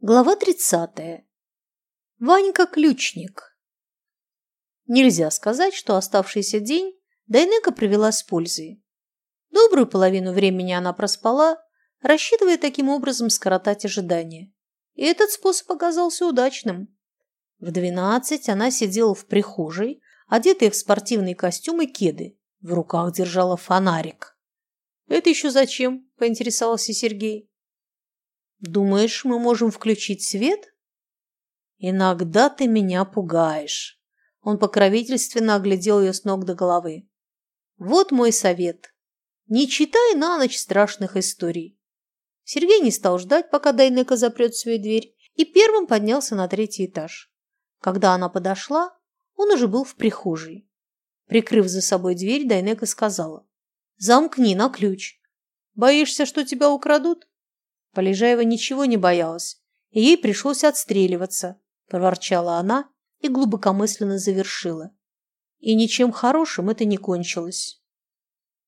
Глава 30. Ванька-ключник. Нельзя сказать, что оставшийся день Дайнека провела с пользой. Добрую половину времени она проспала, рассчитывая таким образом скоротать ожидания. И этот способ оказался удачным. В двенадцать она сидела в прихожей, одетая в спортивный костюм и кеды. В руках держала фонарик. «Это еще зачем?» – поинтересовался Сергей. Думаешь, мы можем включить свет? Иногда ты меня пугаешь. Он покровительственно оглядел ее с ног до головы. Вот мой совет. Не читай на ночь страшных историй. Сергей не стал ждать, пока Дайнека запрет свою дверь, и первым поднялся на третий этаж. Когда она подошла, он уже был в прихожей. Прикрыв за собой дверь, Дайнека сказала. «Замкни на ключ. Боишься, что тебя украдут?» Полежаева ничего не боялась, и ей пришлось отстреливаться, проворчала она и глубокомысленно завершила. И ничем хорошим это не кончилось.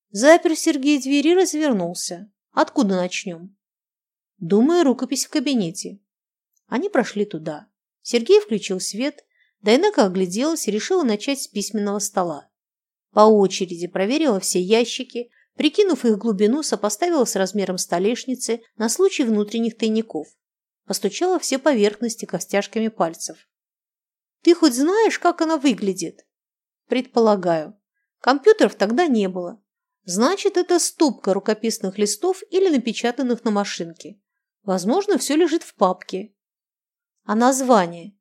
Запер Сергей двери развернулся. Откуда начнем? Думаю, рукопись в кабинете. Они прошли туда. Сергей включил свет, Дайнека огляделась и решила начать с письменного стола. По очереди проверила все ящики, Прикинув их глубину, сопоставила с размером столешницы на случай внутренних тайников. Постучала все поверхности костяшками пальцев. «Ты хоть знаешь, как она выглядит?» «Предполагаю. Компьютеров тогда не было. Значит, это ступка рукописных листов или напечатанных на машинке. Возможно, все лежит в папке. А название?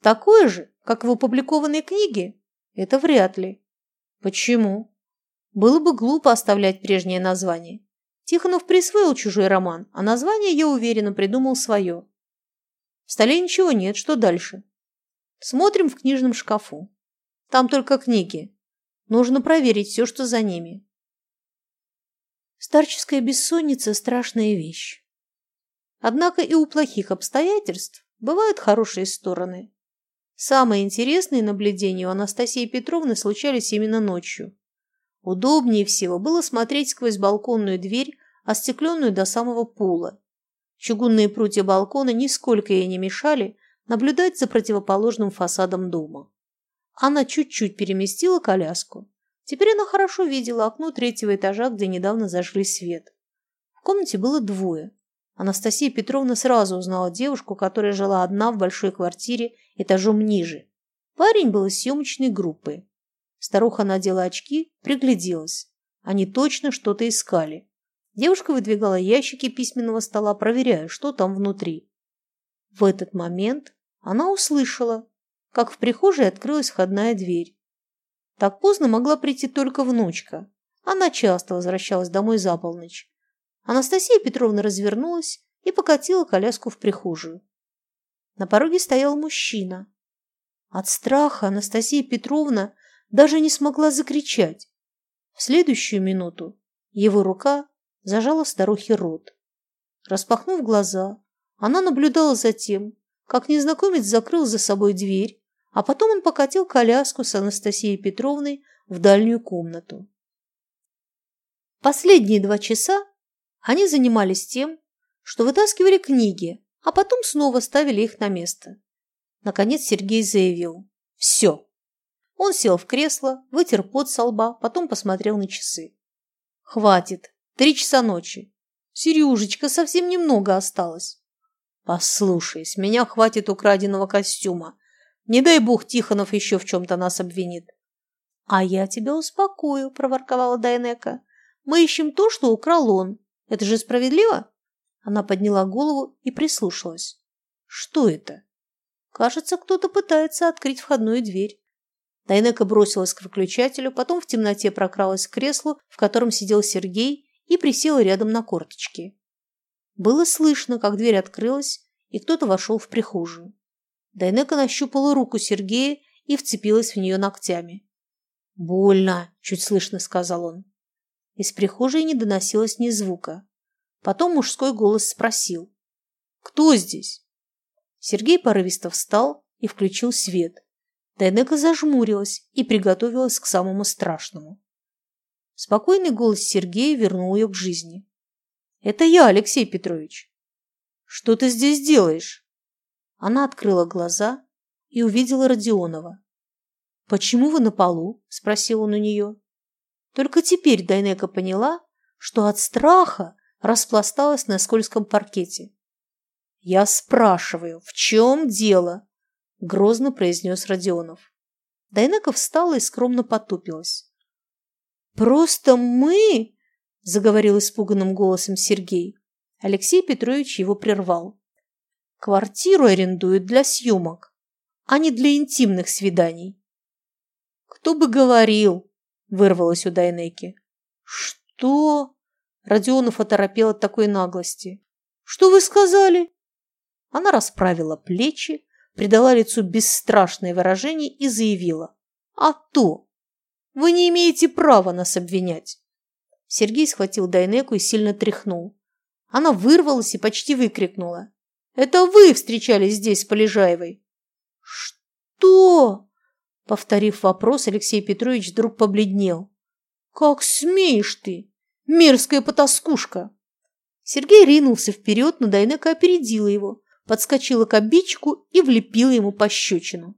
Такое же, как в опубликованной книге? Это вряд ли. Почему? Было бы глупо оставлять прежнее название. Тихонов присвоил чужой роман, а название, я уверена, придумал свое. В столе ничего нет, что дальше? Смотрим в книжном шкафу. Там только книги. Нужно проверить все, что за ними. Старческая бессонница – страшная вещь. Однако и у плохих обстоятельств бывают хорошие стороны. Самые интересные наблюдения у Анастасии Петровны случались именно ночью. Удобнее всего было смотреть сквозь балконную дверь, остекленную до самого пола. Чугунные прутья балкона нисколько ей не мешали наблюдать за противоположным фасадом дома. Она чуть-чуть переместила коляску. Теперь она хорошо видела окно третьего этажа, где недавно зажгли свет. В комнате было двое. Анастасия Петровна сразу узнала девушку, которая жила одна в большой квартире этажом ниже. Парень был из съемочной группы. Старуха надела очки, пригляделась. Они точно что-то искали. Девушка выдвигала ящики письменного стола, проверяя, что там внутри. В этот момент она услышала, как в прихожей открылась входная дверь. Так поздно могла прийти только внучка. Она часто возвращалась домой за полночь. Анастасия Петровна развернулась и покатила коляску в прихожую. На пороге стоял мужчина. От страха Анастасия Петровна даже не смогла закричать. В следующую минуту его рука зажала старухе рот. Распахнув глаза, она наблюдала за тем, как незнакомец закрыл за собой дверь, а потом он покатил коляску с Анастасией Петровной в дальнюю комнату. Последние два часа они занимались тем, что вытаскивали книги, а потом снова ставили их на место. Наконец Сергей заявил «Все, он сел в кресло, вытер пот со лба, потом посмотрел на часы. «Хватит. Три часа ночи. Сережечка, совсем немного осталось». «Послушай, с меня хватит украденного костюма. Не дай бог Тихонов еще в чем-то нас обвинит». «А я тебя успокою», – проворковала Дайнека. «Мы ищем то, что украл он. Это же справедливо?» Она подняла голову и прислушалась. «Что это?» «Кажется, кто-то пытается открыть входную дверь». Дайнека бросилась к выключателю, потом в темноте прокралась к креслу, в котором сидел Сергей, и присела рядом на корточки. Было слышно, как дверь открылась, и кто-то вошел в прихожую. Дайнека нащупала руку Сергея и вцепилась в нее ногтями. «Больно!» – чуть слышно сказал он. Из прихожей не доносилось ни звука. Потом мужской голос спросил. «Кто здесь?» Сергей порывисто встал и включил свет. Дайнека зажмурилась и приготовилась к самому страшному. Спокойный голос Сергея вернул ее к жизни. «Это я, Алексей Петрович». Что ты здесь делаешь?» Она открыла глаза и увидела Родионова. «Почему вы на полу?» – спросил он у нее. Только теперь Дайнека поняла, что от страха распласталась на скользком паркете. «Я спрашиваю, в чем дело?» – грозно произнес Родионов. Дайнека встала и скромно потупилась. «Просто мы...» – заговорил испуганным голосом Сергей. Алексей Петрович его прервал. «Квартиру арендуют для съемок, а не для интимных свиданий». «Кто бы говорил?» – вырвалось у Дайнеки. «Что?» – Родионов оторопел от такой наглости. «Что вы сказали?» Она расправила плечи, придала лицу бесстрашное выражение и заявила. «А то! Вы не имеете права нас обвинять!» Сергей схватил Дайнеку и сильно тряхнул. Она вырвалась и почти выкрикнула. «Это вы встречались здесь с Полежаевой?» «Что?» Повторив вопрос, Алексей Петрович вдруг побледнел. «Как смеешь ты, мерзкая потаскушка!» Сергей ринулся вперед, но Дайнека опередила его, подскочила к обидчику и влепила ему пощечину.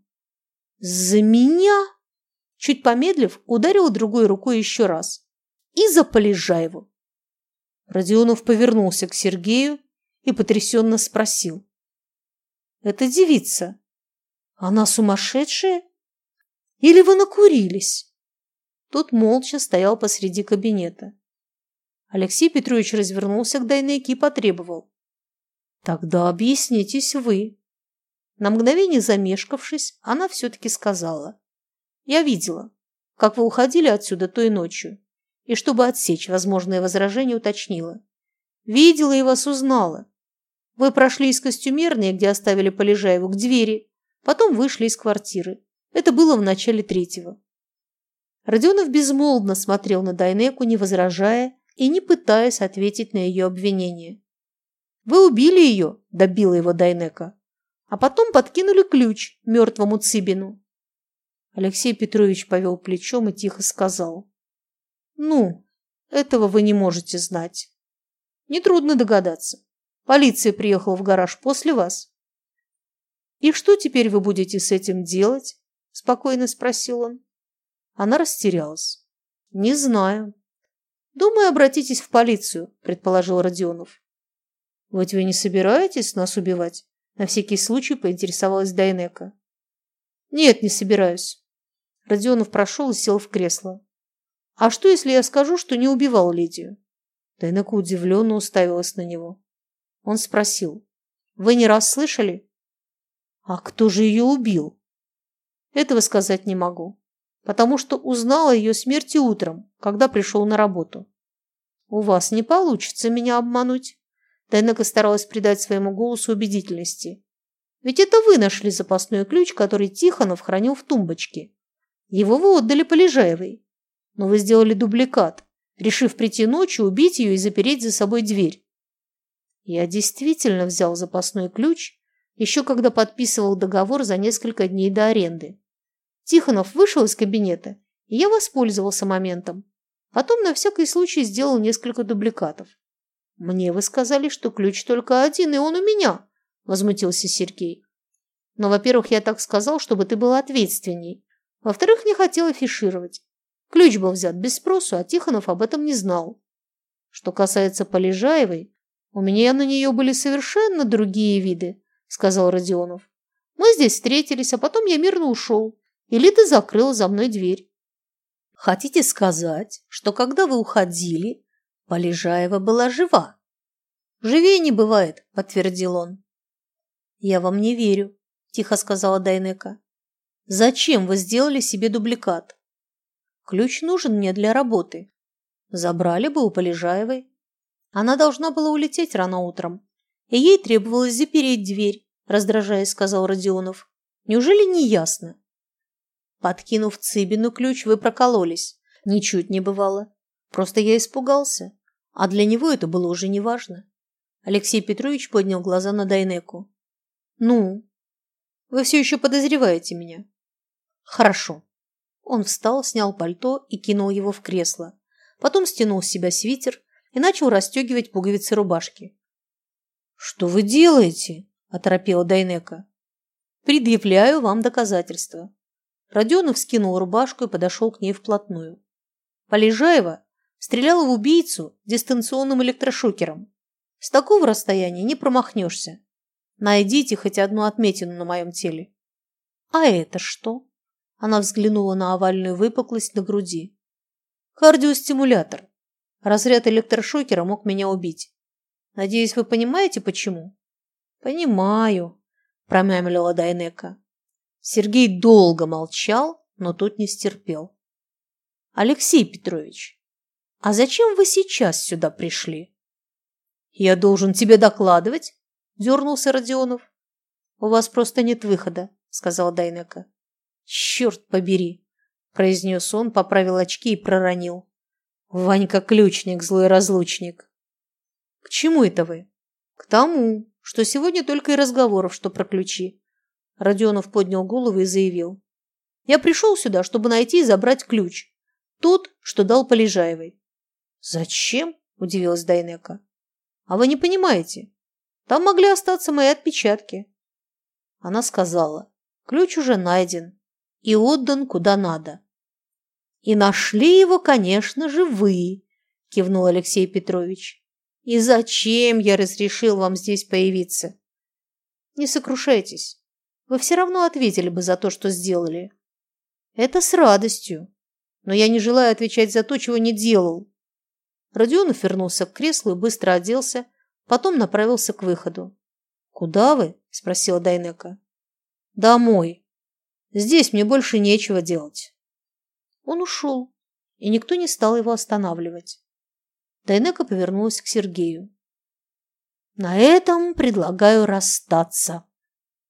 «За меня?» Чуть помедлив, ударила другой рукой еще раз. «И за Полежаеву!» Родионов повернулся к Сергею и потрясенно спросил. «Это девица. Она сумасшедшая? Или вы накурились?» Тот молча стоял посреди кабинета. Алексей Петрович развернулся к Дайнеке и потребовал. Тогда объяснитесь вы. На мгновение замешкавшись, она все-таки сказала. Я видела, как вы уходили отсюда той ночью, и чтобы отсечь возможное возражение, уточнила. Видела и вас узнала. Вы прошли из костюмерной, где оставили Полежаеву, к двери, потом вышли из квартиры. Это было в начале третьего. Родионов безмолвно смотрел на Дайнеку, не возражая и не пытаясь ответить на ее обвинение. Вы убили ее, добила его Дайнека, а потом подкинули ключ мертвому Цыбину. Алексей Петрович повел плечом и тихо сказал. Ну, этого вы не можете знать. Нетрудно догадаться. Полиция приехала в гараж после вас. И что теперь вы будете с этим делать? Спокойно спросил он. Она растерялась. Не знаю. Думаю, обратитесь в полицию, предположил Родионов. «Вот вы не собираетесь нас убивать?» На всякий случай поинтересовалась Дайнека. «Нет, не собираюсь». Родионов прошел и сел в кресло. «А что, если я скажу, что не убивал Лидию?» Дайнека удивленно уставилась на него. Он спросил. «Вы не раз слышали?» «А кто же ее убил?» «Этого сказать не могу, потому что узнала ее смерти утром, когда пришел на работу». «У вас не получится меня обмануть». Дайнека старалась придать своему голосу убедительности. «Ведь это вы нашли запасной ключ, который Тихонов хранил в тумбочке. Его вы отдали Полежаевой. Но вы сделали дубликат, решив прийти ночью, убить ее и запереть за собой дверь. Я действительно взял запасной ключ, еще когда подписывал договор за несколько дней до аренды. Тихонов вышел из кабинета, и я воспользовался моментом. Потом на всякий случай сделал несколько дубликатов. «Мне вы сказали, что ключ только один, и он у меня», – возмутился Сергей. «Но, во-первых, я так сказал, чтобы ты был ответственней. Во-вторых, не хотел афишировать. Ключ был взят без спросу, а Тихонов об этом не знал. Что касается Полежаевой, у меня на нее были совершенно другие виды», – сказал Родионов. «Мы здесь встретились, а потом я мирно ушел, и Лида закрыла за мной дверь». «Хотите сказать, что когда вы уходили, Полежаева была жива. «Живее не бывает», – подтвердил он. «Я вам не верю», – тихо сказала Дайнека. «Зачем вы сделали себе дубликат? Ключ нужен мне для работы. Забрали бы у Полежаевой. Она должна была улететь рано утром, и ей требовалось запереть дверь», – раздражаясь, сказал Родионов. «Неужели не ясно?» Подкинув Цыбину ключ, вы прокололись. Ничуть не бывало. Просто я испугался. А для него это было уже неважно. Алексей Петрович поднял глаза на Дайнеку. «Ну, вы все еще подозреваете меня?» «Хорошо». Он встал, снял пальто и кинул его в кресло. Потом стянул с себя свитер и начал расстегивать пуговицы рубашки. «Что вы делаете?» – оторопела Дайнека. «Предъявляю вам доказательства». Родионов скинул рубашку и подошел к ней вплотную. Полежаева стреляла в убийцу дистанционным электрошокером. С такого расстояния не промахнешься. Найдите хоть одну отметину на моем теле. А это что? Она взглянула на овальную выпуклость на груди. Кардиостимулятор. Разряд электрошокера мог меня убить. Надеюсь, вы понимаете, почему? Понимаю, промямлила Дайнека. Сергей долго молчал, но тут не стерпел. Алексей Петрович, а зачем вы сейчас сюда пришли? Я должен тебе докладывать, дернулся Родионов. У вас просто нет выхода, сказал Дайнека. Черт побери, произнес он, поправил очки и проронил. Ванька ключник, злой разлучник. К чему это вы? К тому, что сегодня только и разговоров, что про ключи. Родионов поднял голову и заявил. Я пришел сюда, чтобы найти и забрать ключ. Тот, что дал Полежаевой. Зачем? Удивилась Дайнека. А вы не понимаете. Там могли остаться мои отпечатки. Она сказала. Ключ уже найден и отдан куда надо. И нашли его, конечно же, вы, кивнул Алексей Петрович. И зачем я разрешил вам здесь появиться? Не сокрушайтесь. Вы все равно ответили бы за то, что сделали. Это с радостью. Но я не желаю отвечать за то, чего не делал. Родионов вернулся к креслу и быстро оделся, потом направился к выходу. «Куда вы?» – спросила Дайнека. «Домой. Здесь мне больше нечего делать». Он ушел, и никто не стал его останавливать. Дайнека повернулась к Сергею. «На этом предлагаю расстаться».